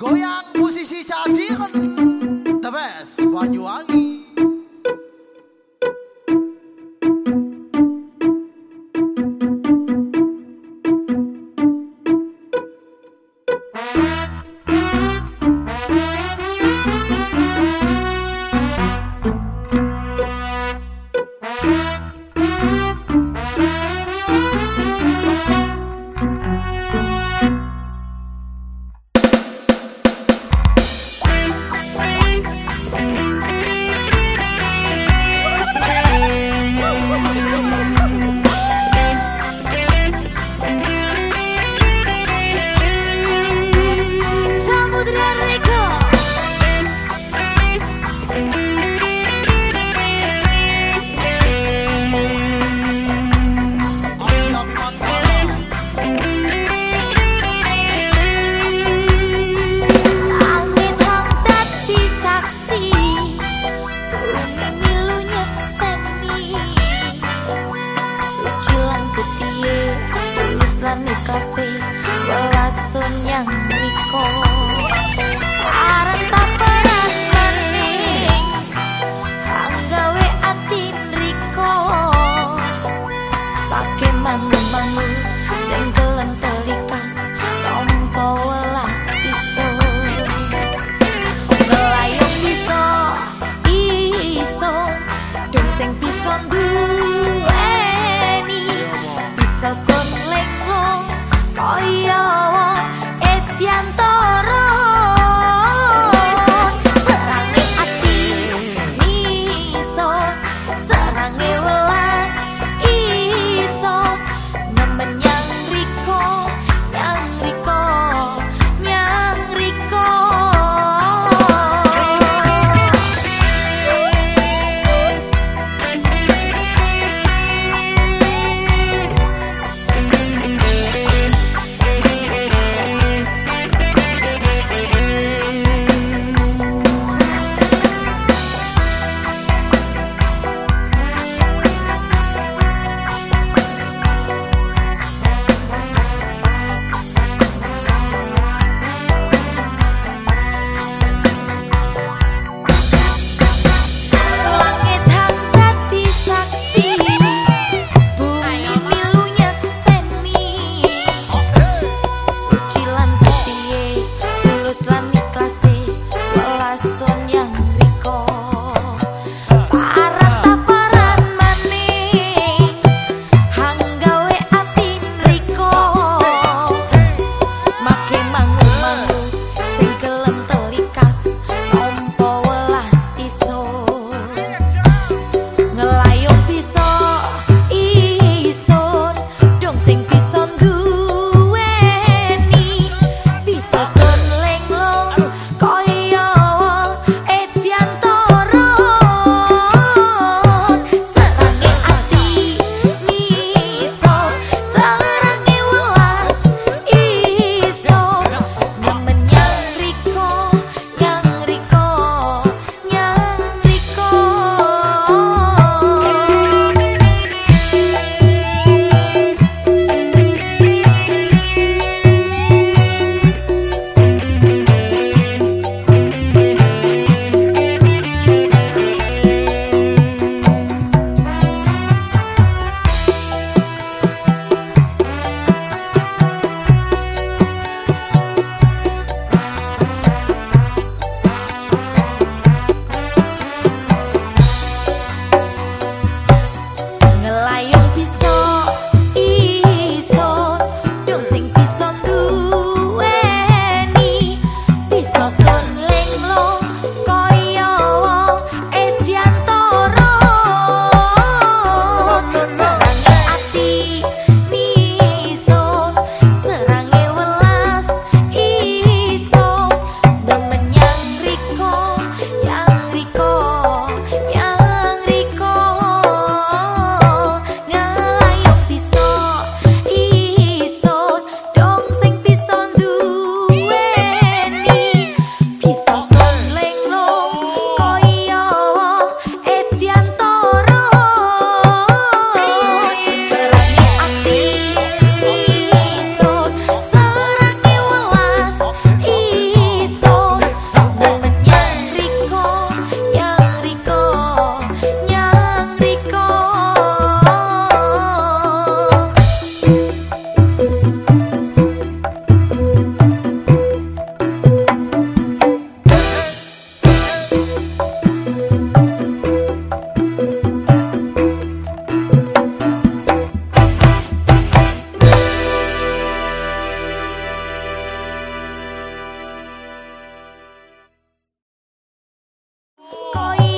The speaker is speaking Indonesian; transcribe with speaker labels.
Speaker 1: Goyang musisi caciren
Speaker 2: sun long 恋